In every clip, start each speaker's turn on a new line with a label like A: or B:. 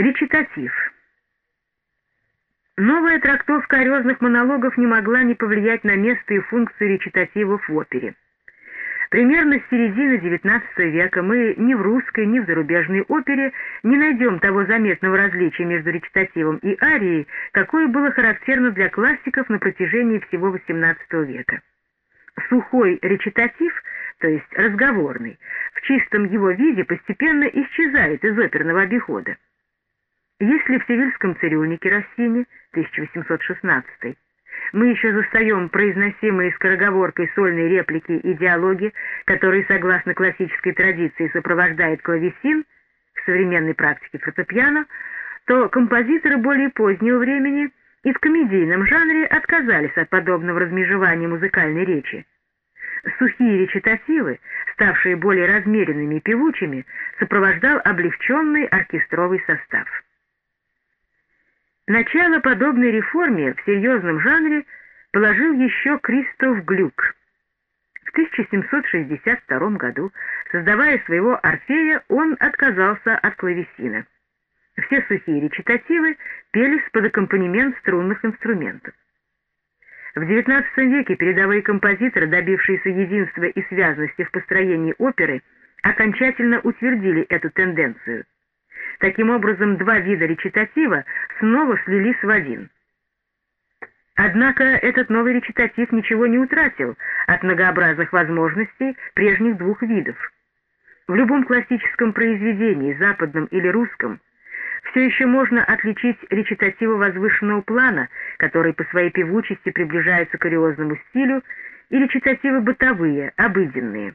A: Речитатив. Новая трактовка орезных монологов не могла не повлиять на место и функцию речитативов в опере. Примерно с середины XIX века мы ни в русской, ни в зарубежной опере не найдем того заметного различия между речитативом и арией, какое было характерно для классиков на протяжении всего XVIII века. Сухой речитатив, то есть разговорный, в чистом его виде постепенно исчезает из оперного обихода. Если в «Севильском цирюльнике» Россини, 1816 мы еще застаем произносимые скороговоркой сольные реплики и диалоги, которые, согласно классической традиции, сопровождает клавесин в современной практике фортепиано, то композиторы более позднего времени и в комедийном жанре отказались от подобного размежевания музыкальной речи. Сухие речитативы, ставшие более размеренными и певучими, сопровождал облегченный оркестровый состав. Начало подобной реформе в серьезном жанре положил еще Кристоф Глюк. В 1762 году, создавая своего Орфея, он отказался от клавесина. Все сухие речитативы пелись под аккомпанемент струнных инструментов. В XIX веке передовые композиторы, добившиеся единства и связности в построении оперы, окончательно утвердили эту тенденцию – Таким образом, два вида речитатива снова слились в один. Однако этот новый речитатив ничего не утратил от многообразных возможностей прежних двух видов. В любом классическом произведении, западном или русском, все еще можно отличить речитативы возвышенного плана, который по своей певучести приближается к ариозному стилю, и речитативы бытовые, обыденные.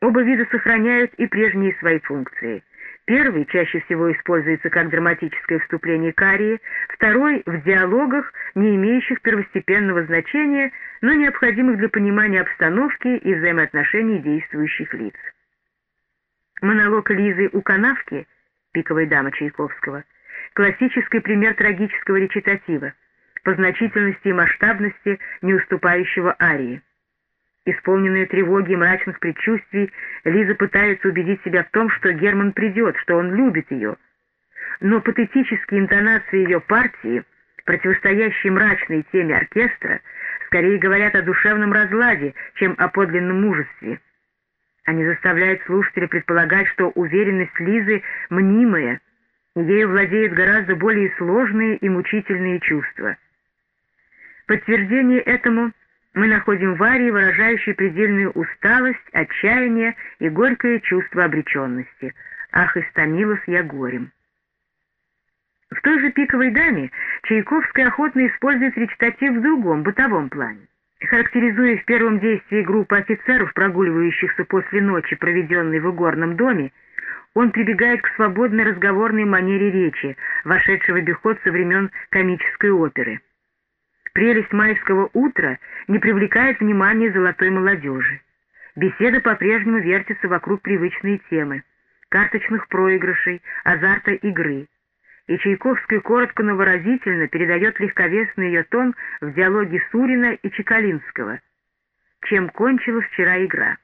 A: Оба вида сохраняют и прежние свои функции – Первый чаще всего используется как драматическое вступление к арии, второй — в диалогах, не имеющих первостепенного значения, но необходимых для понимания обстановки и взаимоотношений действующих лиц. Монолог Лизы у канавки, пиковой дамы Чайковского, классический пример трагического речитатива, по значительности и масштабности не уступающего арии. Исполненная тревоги и мрачных предчувствий, Лиза пытается убедить себя в том, что Герман придет, что он любит ее. Но патетические интонации ее партии, противостоящие мрачной теме оркестра, скорее говорят о душевном разладе, чем о подлинном мужестве. Они заставляют слушателя предполагать, что уверенность Лизы мнимая, и ею владеют гораздо более сложные и мучительные чувства. Подтверждение этому — мы находим в Арии, выражающей предельную усталость, отчаяние и горькое чувство обреченности. «Ах, истомилась я горем». В той же «Пиковой даме» Чайковская охотно использует речитатив в другом, бытовом плане. Характеризуя в первом действии группу офицеров, прогуливающихся после ночи, проведенной в игорном доме, он прибегает к свободной разговорной манере речи, вошедшей в обиход со времен комической оперы прелесть майского утра не привлекает внимания золотой молодежи. Беседа по-прежнему вертится вокруг привычной темы — карточных проигрышей, азарта игры. И Чайковский коротко, но выразительно передает легковесный ее тон в диалоге Сурина и Чекалинского. Чем кончилась вчера игра?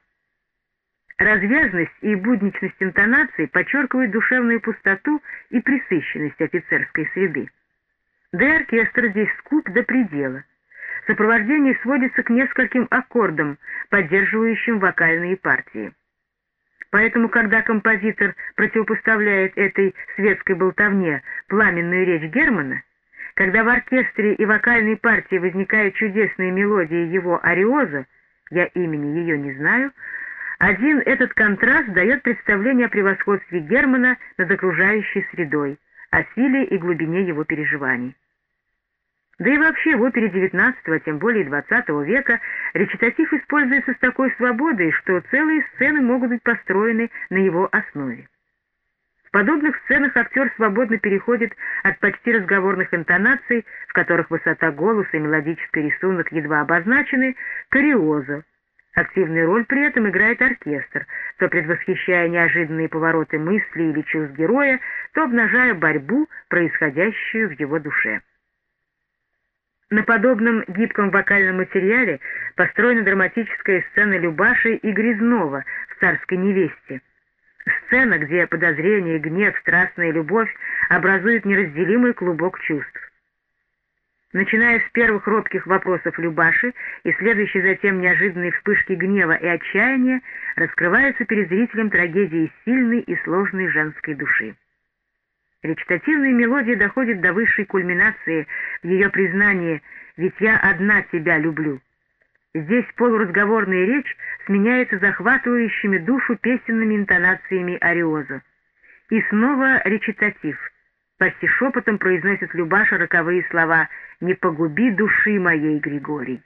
A: Развязность и будничность интонаций подчеркивают душевную пустоту и присыщенность офицерской среды. Да и оркестр здесь скуп до предела. Сопровождение сводится к нескольким аккордам, поддерживающим вокальные партии. Поэтому, когда композитор противопоставляет этой светской болтовне пламенную речь Германа, когда в оркестре и вокальной партии возникает чудесная мелодия его ариоза, я имени ее не знаю, один этот контраст дает представление о превосходстве Германа над окружающей средой, о силе и глубине его переживаний. Да и вообще в опере XIX, а тем более XX века, речитатив используется с такой свободой, что целые сцены могут быть построены на его основе. В подобных сценах актер свободно переходит от почти разговорных интонаций, в которых высота голоса и мелодический рисунок едва обозначены, к ариозу. Активную роль при этом играет оркестр, то предвосхищая неожиданные повороты мысли или чувств героя, то обнажая борьбу, происходящую в его душе. На подобном гибком вокальном материале построена драматическая сцена Любаши и Грязнова в «Царской невесте». Сцена, где подозрение, гнев, страстная любовь образуют неразделимый клубок чувств. Начиная с первых робких вопросов Любаши и следующей затем неожиданной вспышки гнева и отчаяния, раскрывается перед зрителем трагедии сильной и сложной женской души. Речитативная мелодия доходит до высшей кульминации в ее признании «Ведь я одна тебя люблю». Здесь полуразговорная речь сменяется захватывающими душу песенными интонациями ариоза. И снова речитатив. Почти шепотом произносит Любаша роковые слова «Не погуби души моей, Григорий».